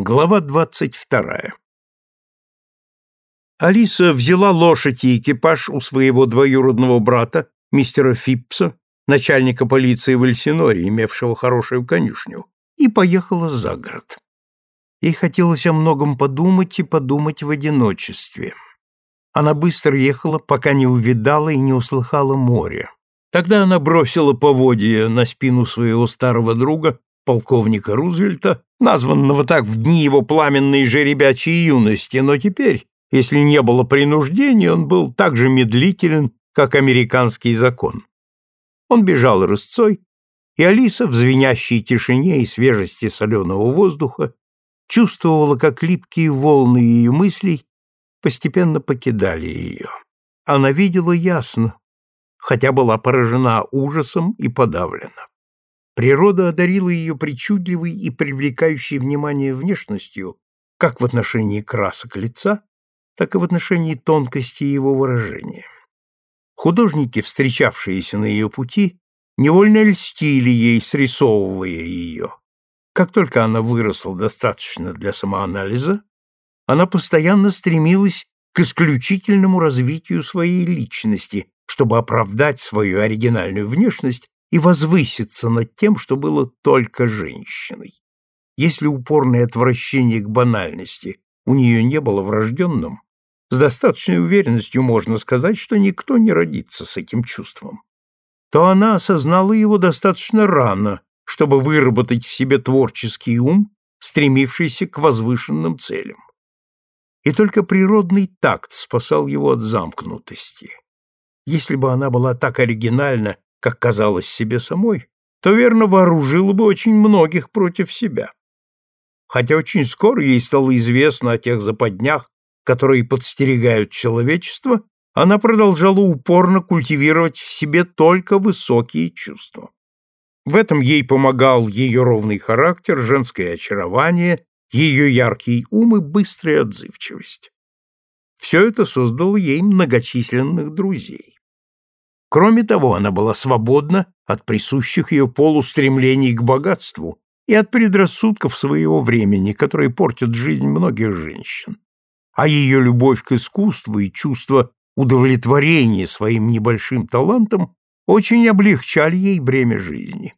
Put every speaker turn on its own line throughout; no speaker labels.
Глава двадцать вторая Алиса взяла лошадь и экипаж у своего двоюродного брата, мистера Фипса, начальника полиции в Эльсиноре, имевшего хорошую конюшню, и поехала за город. Ей хотелось о многом подумать и подумать в одиночестве. Она быстро ехала, пока не увидала и не услыхала море. Тогда она бросила поводья на спину своего старого друга полковника Рузвельта, названного так в дни его пламенной жеребячей юности, но теперь, если не было принуждения, он был так же медлителен, как американский закон. Он бежал рысцой, и Алиса в звенящей тишине и свежести соленого воздуха чувствовала, как липкие волны ее мыслей постепенно покидали ее. Она видела ясно, хотя была поражена ужасом и подавлена. Природа одарила ее причудливой и привлекающей внимание внешностью, как в отношении красок лица, так и в отношении тонкости его выражения. Художники, встречавшиеся на ее пути, невольно льстили ей, срисовывая ее. Как только она выросла достаточно для самоанализа, она постоянно стремилась к исключительному развитию своей личности, чтобы оправдать свою оригинальную внешность и возвыситься над тем, что было только женщиной. Если упорное отвращение к банальности у нее не было врожденным, с достаточной уверенностью можно сказать, что никто не родится с этим чувством, то она осознала его достаточно рано, чтобы выработать в себе творческий ум, стремившийся к возвышенным целям. И только природный такт спасал его от замкнутости. Если бы она была так оригинальна как казалось себе самой, то верно вооружила бы очень многих против себя. Хотя очень скоро ей стало известно о тех западнях, которые подстерегают человечество, она продолжала упорно культивировать в себе только высокие чувства. В этом ей помогал ее ровный характер, женское очарование, ее яркий ум и быстрая отзывчивость. Все это создало ей многочисленных друзей. Кроме того, она была свободна от присущих ее полустремлений к богатству и от предрассудков своего времени, которые портят жизнь многих женщин. А ее любовь к искусству и чувство удовлетворения своим небольшим талантом очень облегчали ей бремя жизни.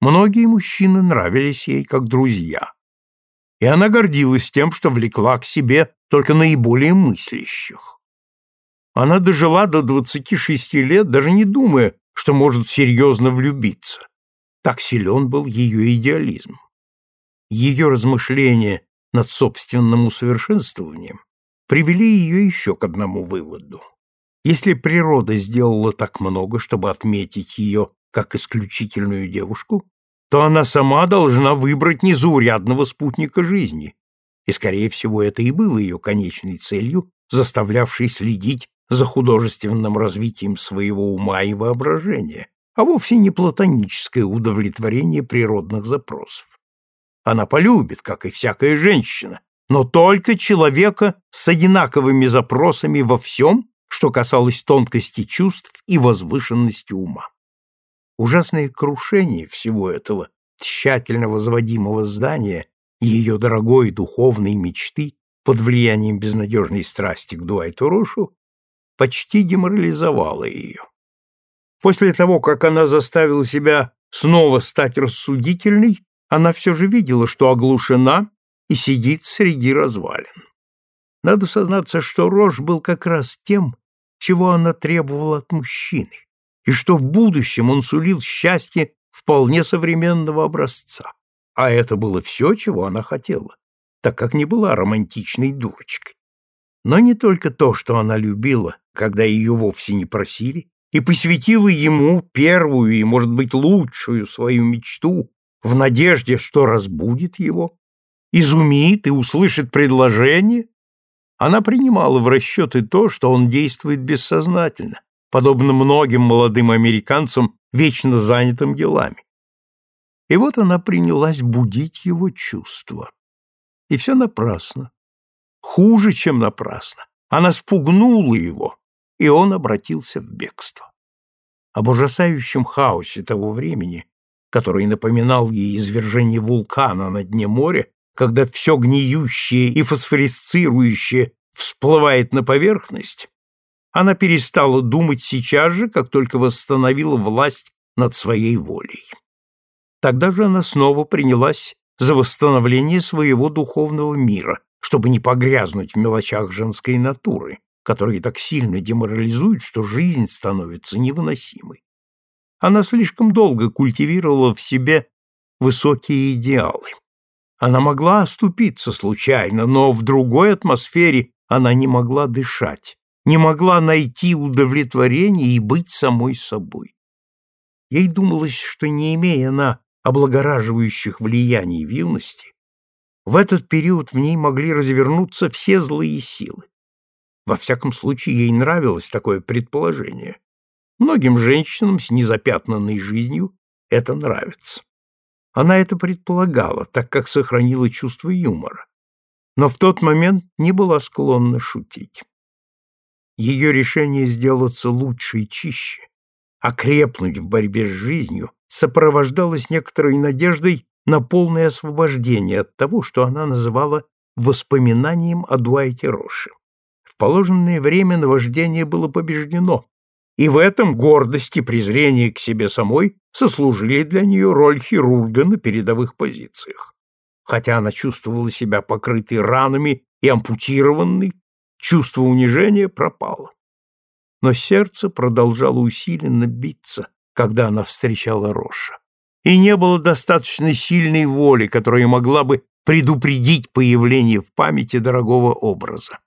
Многие мужчины нравились ей как друзья. И она гордилась тем, что влекла к себе только наиболее мыслящих. Она дожила до 26 лет, даже не думая, что может серьезно влюбиться. Так силен был ее идеализм. Ее размышления над собственным усовершенствованием привели ее еще к одному выводу. Если природа сделала так много, чтобы отметить ее как исключительную девушку, то она сама должна выбрать незаурядного спутника жизни, и, скорее всего, это и было ее конечной целью, заставлявшей следить за художественным развитием своего ума и воображения, а вовсе не платоническое удовлетворение природных запросов. Она полюбит, как и всякая женщина, но только человека с одинаковыми запросами во всем, что касалось тонкости чувств и возвышенности ума. Ужасное крушение всего этого тщательно возводимого здания ее дорогой духовной мечты под влиянием безнадежной страсти к Дуайту Рошу почти деморализовала ее. После того, как она заставила себя снова стать рассудительной, она все же видела, что оглушена и сидит среди развалин. Надо сознаться, что Рож был как раз тем, чего она требовала от мужчины, и что в будущем он сулил счастье вполне современного образца. А это было все, чего она хотела, так как не была романтичной дурочкой. Но не только то, что она любила, когда ее вовсе не просили, и посвятила ему первую и, может быть, лучшую свою мечту в надежде, что разбудит его, изумит и услышит предложение, она принимала в расчеты то, что он действует бессознательно, подобно многим молодым американцам, вечно занятым делами. И вот она принялась будить его чувства. И все напрасно. Хуже, чем напрасно. Она спугнула его, и он обратился в бегство. Об ужасающем хаосе того времени, который напоминал ей извержение вулкана на дне моря, когда все гниющее и фосфорисцирующее всплывает на поверхность, она перестала думать сейчас же, как только восстановила власть над своей волей. Тогда же она снова принялась за восстановление своего духовного мира, чтобы не погрязнуть в мелочах женской натуры, которые так сильно деморализуют, что жизнь становится невыносимой. Она слишком долго культивировала в себе высокие идеалы. Она могла оступиться случайно, но в другой атмосфере она не могла дышать, не могла найти удовлетворение и быть самой собой. Ей думалось, что не имея она облагораживающих влияний в юности, в этот период в ней могли развернуться все злые силы. Во всяком случае, ей нравилось такое предположение. Многим женщинам с незапятнанной жизнью это нравится. Она это предполагала, так как сохранила чувство юмора, но в тот момент не была склонна шутить. Ее решение сделаться лучше и чище, окрепнуть в борьбе с жизнью, сопровождалось некоторой надеждой на полное освобождение от того, что она называла воспоминанием о Дуайте Роше. В положенное время наваждение было побеждено, и в этом гордость и презрение к себе самой сослужили для нее роль хирурга на передовых позициях. Хотя она чувствовала себя покрытой ранами и ампутированной, чувство унижения пропало. Но сердце продолжало усиленно биться, когда она встречала Роша и не было достаточно сильной воли, которая могла бы предупредить появление в памяти дорогого образа.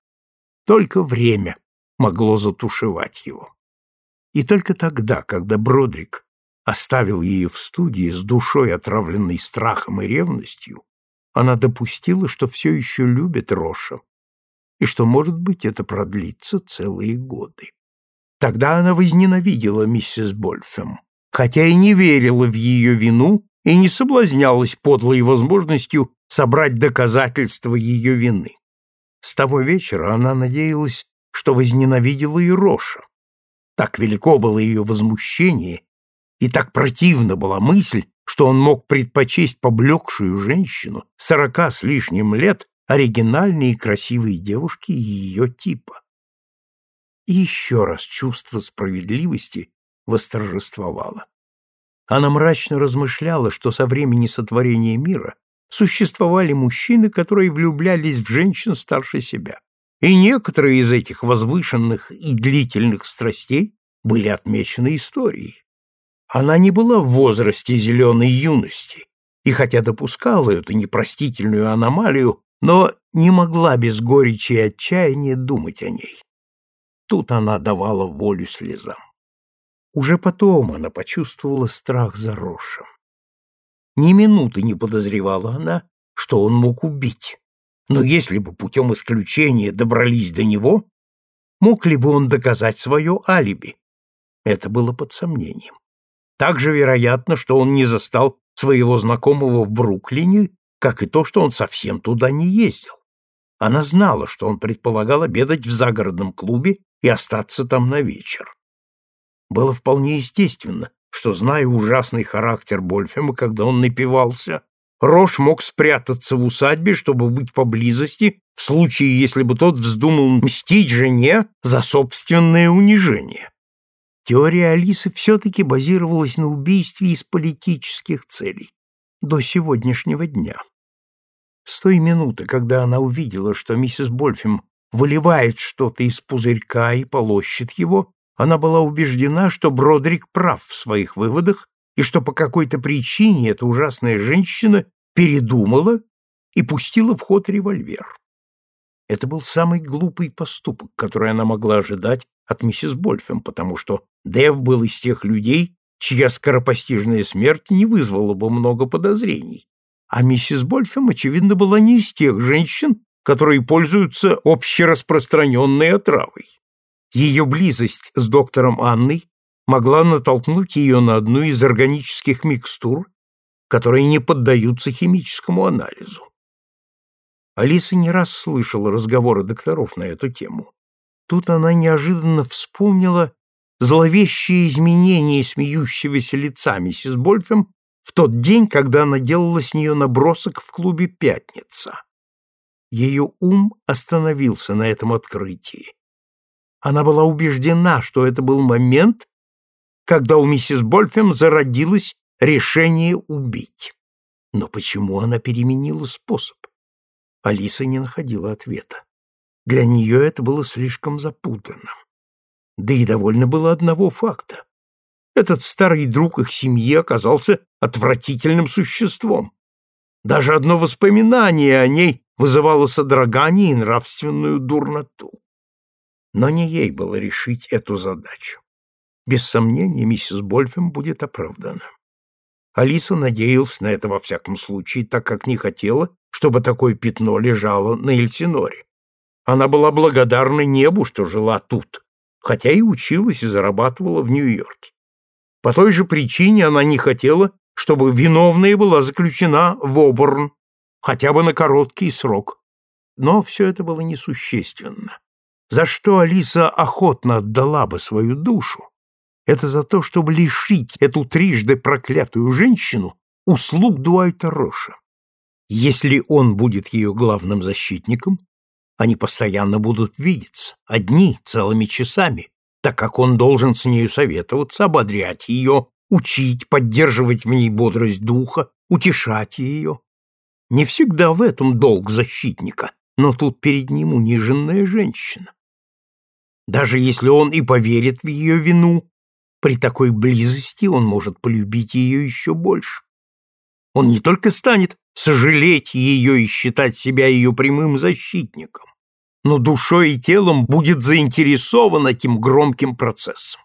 Только время могло затушевать его. И только тогда, когда Бродрик оставил ее в студии с душой, отравленной страхом и ревностью, она допустила, что все еще любит Роша, и что, может быть, это продлится целые годы. Тогда она возненавидела миссис Больфем хотя и не верила в ее вину и не соблазнялась подлой возможностью собрать доказательства ее вины. С того вечера она надеялась, что возненавидела и Роша. Так велико было ее возмущение, и так противна была мысль, что он мог предпочесть поблекшую женщину сорока с лишним лет оригинальной и красивой девушке ее типа. И еще раз чувство справедливости восторжествовала. Она мрачно размышляла, что со времени сотворения мира существовали мужчины, которые влюблялись в женщин старше себя. И некоторые из этих возвышенных и длительных страстей были отмечены историей. Она не была в возрасте зеленой юности, и хотя допускала эту непростительную аномалию, но не могла без горечи и отчаяния думать о ней. Тут она давала волю слезам. Уже потом она почувствовала страх за Рошем. Ни минуты не подозревала она, что он мог убить. Но если бы путем исключения добрались до него, мог ли бы он доказать свое алиби? Это было под сомнением. Также вероятно, что он не застал своего знакомого в Бруклине, как и то, что он совсем туда не ездил. Она знала, что он предполагал обедать в загородном клубе и остаться там на вечер. Было вполне естественно, что, зная ужасный характер Больфема, когда он напивался, Рош мог спрятаться в усадьбе, чтобы быть поблизости, в случае, если бы тот вздумал мстить жене за собственное унижение. Теория Алисы все-таки базировалась на убийстве из политических целей до сегодняшнего дня. С той минуты, когда она увидела, что миссис Больфем выливает что-то из пузырька и полощет его, она была убеждена, что Бродрик прав в своих выводах и что по какой-то причине эта ужасная женщина передумала и пустила в ход револьвер. Это был самый глупый поступок, который она могла ожидать от миссис Больфем, потому что Дэв был из тех людей, чья скоропостижная смерть не вызвала бы много подозрений. А миссис Больфем, очевидно, была не из тех женщин, которые пользуются общераспространенной отравой. Ее близость с доктором Анной могла натолкнуть ее на одну из органических микстур, которые не поддаются химическому анализу. Алиса не раз слышала разговоры докторов на эту тему. Тут она неожиданно вспомнила зловещие изменения смеющегося лица миссис Больфем в тот день, когда она делала с нее набросок в клубе «Пятница». Ее ум остановился на этом открытии. Она была убеждена, что это был момент, когда у миссис Больфем зародилось решение убить. Но почему она переменила способ? Алиса не находила ответа. Для нее это было слишком запутанным. Да и довольно было одного факта. Этот старый друг их семьи оказался отвратительным существом. Даже одно воспоминание о ней вызывало содрогание и нравственную дурноту. Но не ей было решить эту задачу. Без сомнения, миссис Больфем будет оправдана. Алиса надеялась на это во всяком случае, так как не хотела, чтобы такое пятно лежало на Эльсиноре. Она была благодарна небу, что жила тут, хотя и училась и зарабатывала в Нью-Йорке. По той же причине она не хотела, чтобы виновная была заключена в Оборн, хотя бы на короткий срок. Но все это было несущественно. За что Алиса охотно отдала бы свою душу, это за то, чтобы лишить эту трижды проклятую женщину услуг Дуайта Роша. Если он будет ее главным защитником, они постоянно будут видеться, одни, целыми часами, так как он должен с нею советоваться, ободрять ее, учить, поддерживать в ней бодрость духа, утешать ее. Не всегда в этом долг защитника, но тут перед ним униженная женщина. Даже если он и поверит в ее вину, при такой близости он может полюбить ее еще больше. Он не только станет сожалеть ее и считать себя ее прямым защитником, но душой и телом будет заинтересован этим громким процессом.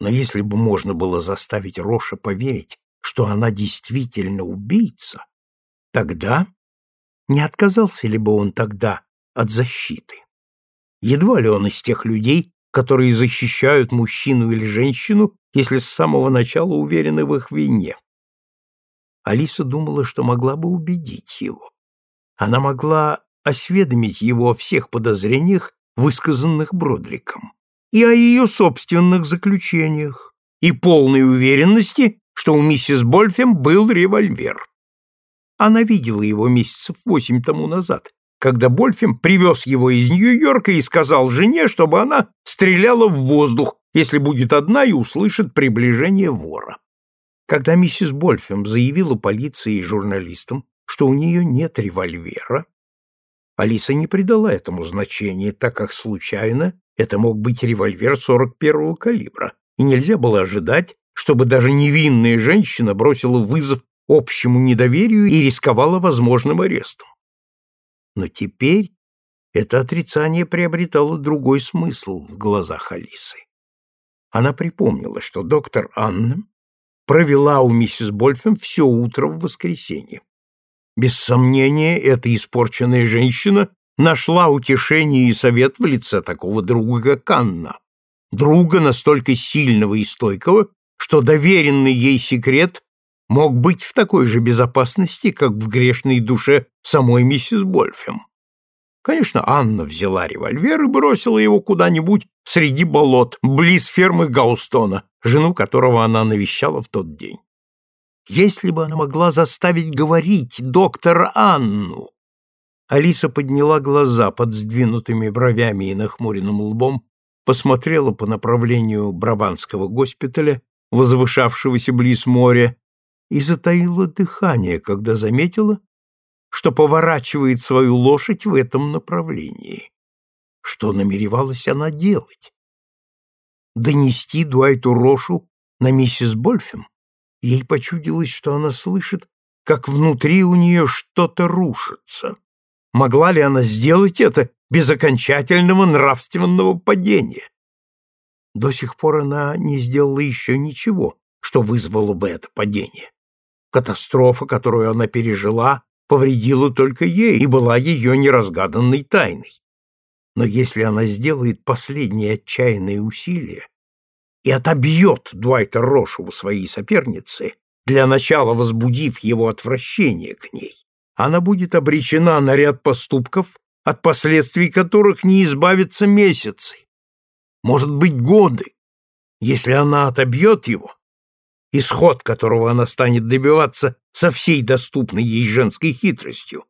Но если бы можно было заставить Роша поверить, что она действительно убийца, тогда не отказался ли бы он тогда от защиты? Едва ли он из тех людей, которые защищают мужчину или женщину, если с самого начала уверены в их вине. Алиса думала, что могла бы убедить его. Она могла осведомить его о всех подозрениях, высказанных Бродриком, и о ее собственных заключениях, и полной уверенности, что у миссис Больфем был револьвер. Она видела его месяцев восемь тому назад, когда Больфем привез его из Нью-Йорка и сказал жене, чтобы она стреляла в воздух, если будет одна и услышит приближение вора. Когда миссис Больфем заявила полиции и журналистам, что у нее нет револьвера, Алиса не придала этому значения, так как случайно это мог быть револьвер 41-го калибра, и нельзя было ожидать, чтобы даже невинная женщина бросила вызов общему недоверию и рисковала возможным арестом. Но теперь это отрицание приобретало другой смысл в глазах Алисы. Она припомнила, что доктор Анна провела у миссис Больфем все утро в воскресенье. Без сомнения, эта испорченная женщина нашла утешение и совет в лице такого друга, как Анна. Друга настолько сильного и стойкого, что доверенный ей секрет мог быть в такой же безопасности, как в грешной душе самой миссис Больфем. Конечно, Анна взяла револьвер и бросила его куда-нибудь среди болот, близ фермы Гаустона, жену которого она навещала в тот день. Если бы она могла заставить говорить доктора Анну! Алиса подняла глаза под сдвинутыми бровями и нахмуренным лбом, посмотрела по направлению Брабанского госпиталя, возвышавшегося близ моря, и затаила дыхание, когда заметила, что поворачивает свою лошадь в этом направлении. Что намеревалась она делать? Донести Дуайту Рошу на миссис Больфем? Ей почудилось, что она слышит, как внутри у нее что-то рушится. Могла ли она сделать это без окончательного нравственного падения? До сих пор она не сделала еще ничего, что вызвало бы это падение. Катастрофа, которую она пережила, повредила только ей и была ее неразгаданной тайной. Но если она сделает последние отчаянные усилия и отобьет Дуайта Рошу у своей соперницы, для начала возбудив его отвращение к ней, она будет обречена на ряд поступков, от последствий которых не избавится месяцы, может быть, годы. Если она отобьет его, исход которого она станет добиваться со всей доступной ей женской хитростью,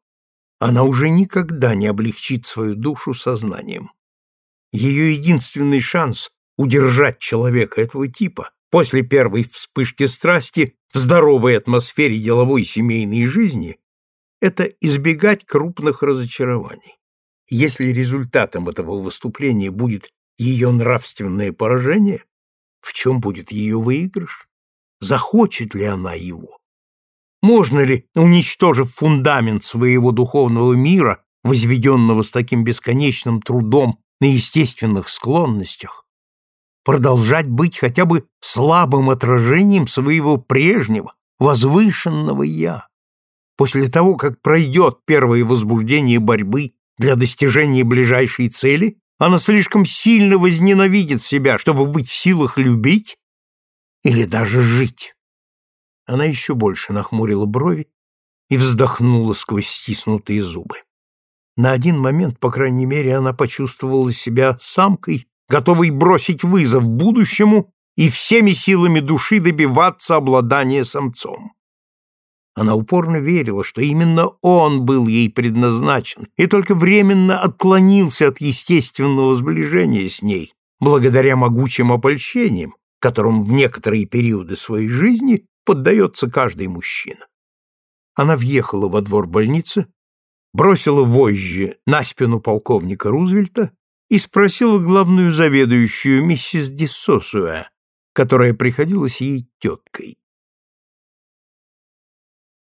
она уже никогда не облегчит свою душу сознанием. Ее единственный шанс удержать человека этого типа после первой вспышки страсти в здоровой атмосфере деловой семейной жизни – это избегать крупных разочарований. Если результатом этого выступления будет ее нравственное поражение, в чем будет ее выигрыш? Захочет ли она его? Можно ли, уничтожив фундамент своего духовного мира, возведенного с таким бесконечным трудом на естественных склонностях, продолжать быть хотя бы слабым отражением своего прежнего, возвышенного «я». После того, как пройдет первое возбуждение борьбы для достижения ближайшей цели, она слишком сильно возненавидит себя, чтобы быть в силах любить или даже жить. Она еще больше нахмурила брови и вздохнула сквозь стиснутые зубы. На один момент, по крайней мере, она почувствовала себя самкой, готовой бросить вызов будущему и всеми силами души добиваться обладания самцом. Она упорно верила, что именно он был ей предназначен и только временно отклонился от естественного сближения с ней, благодаря могучим опольщениям, которым в некоторые периоды своей жизни поддается каждый мужчина. Она въехала во двор больницы, бросила вожжи на спину полковника Рузвельта и спросила главную заведующую миссис Диссосуэ, которая приходилась ей теткой.